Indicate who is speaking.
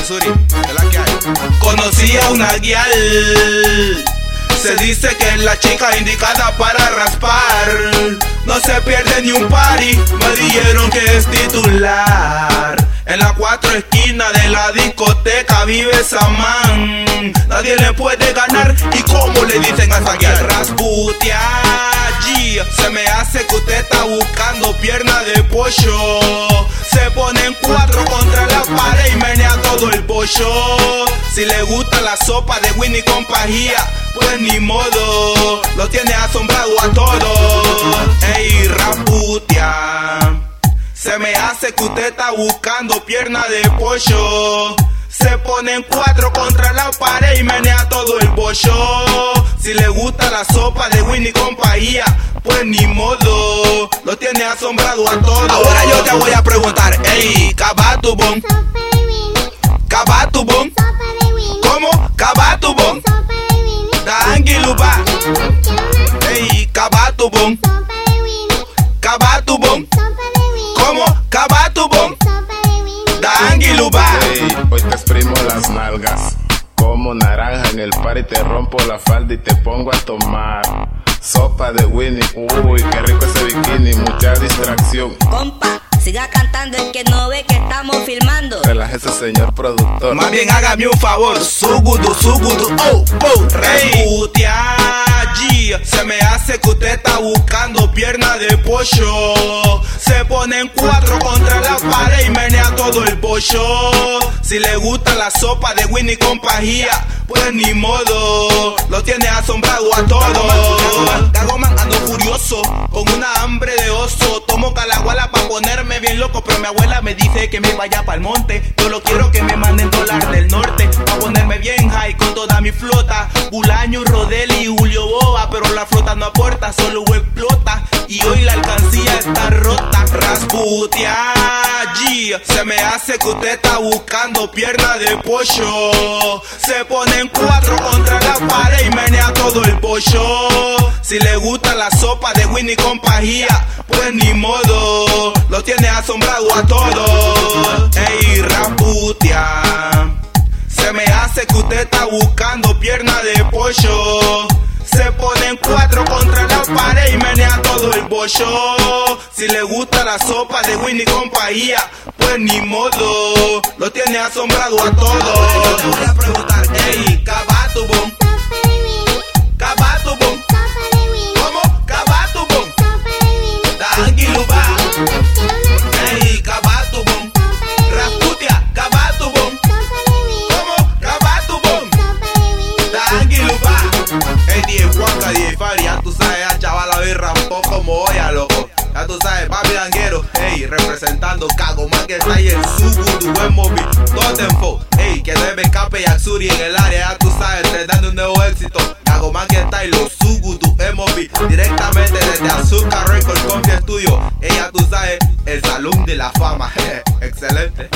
Speaker 1: Hay. Conocí a una guial. Se dice que es la chica indicada para raspar. No se pierde ni un party. Me dijeron que es titular. En las cuatro esquinas de la discoteca vive esa man. Nadie le puede ganar. ¿Y cómo le dicen a esa guial? Rasputia. Se me hace que usted está buscando pierna de pollo. Se Si le gusta la sopa de Winnie con pajía, pues ni modo. Lo tiene asombrado a todos. Ey, Rasputia. Se me hace que usted está buscando pierna de pollo. Se ponen cuatro contra la pared y menea todo el pollo. Si le gusta la sopa de Winnie compañía, pues ni modo. Lo tiene asombrado a todos. Ahora yo te voy a preguntar, ey, cabatubón. Cabatubón. Dangiluba. Ey, cabatubón. Cabatubón. ¿Cómo? Cabatubón. Dangiluba.
Speaker 2: Ey, hoy te exprimo las nalgas. Como naranja en el par y te rompo la falda y te pongo a tomar. Sopa de Winnie, uy, qué rico ese bikini, mucha distracción.
Speaker 3: Compa, siga cantando el que no ve que estamos filmando.
Speaker 2: Relájese, señor productor.
Speaker 1: Más bien hágame un favor, sugudu, sugudu, oh, oh, Rasputia, G. Se me hace que usted está buscando pierna de pollo. Se ponen cuatro contra la pared y menea todo el pollo. Si le gusta la sopa de Winnie con pajía, pues ni modo. Lo tiene asombrado a todos. Bien loco, pero mi abuela me dice que me vaya pa'l monte. Yo lo quiero que me manden dólar del norte, pa' ponerme bien high con toda mi flota. Bulaño, Rodeli y Julio Boba, pero la flota no aporta, solo explota. Y hoy la alcancía está rota. Rasputia. Se me hace que usted está buscando pierna de pollo. Se ponen cuatro contra la pared y menea todo el pollo. Si le gusta la sopa de Winnie con pajía, pues ni modo. Lo tiene asombrado a todos. Ey, Rasputia. Se me hace que usted está buscando pierna de pollo. Se ponen cuatro contra la pared y menea todo el pollo. Si le gusta la sopa de Winnie compañía, pues ni modo. Lo tiene asombrado a todos. Te voy a preguntar, ey, cabatubón, Hey, DJ Juanca, Fari, ya tú sabes, ya chaval, la birra un poco como olla, loco. Ya tú sabes, papi danguero, hey, representando Cago, man que está ahí el Sugu, buen móvil, Totemfo, hey, que debe escape y Axuri en el área, ya tú sabes, te dando un nuevo éxito. Cago, man que está los Sugu, tu móvil, directamente desde Azúcar Record Coffee Studio, ya tú sabes, el salón de la fama, excelente.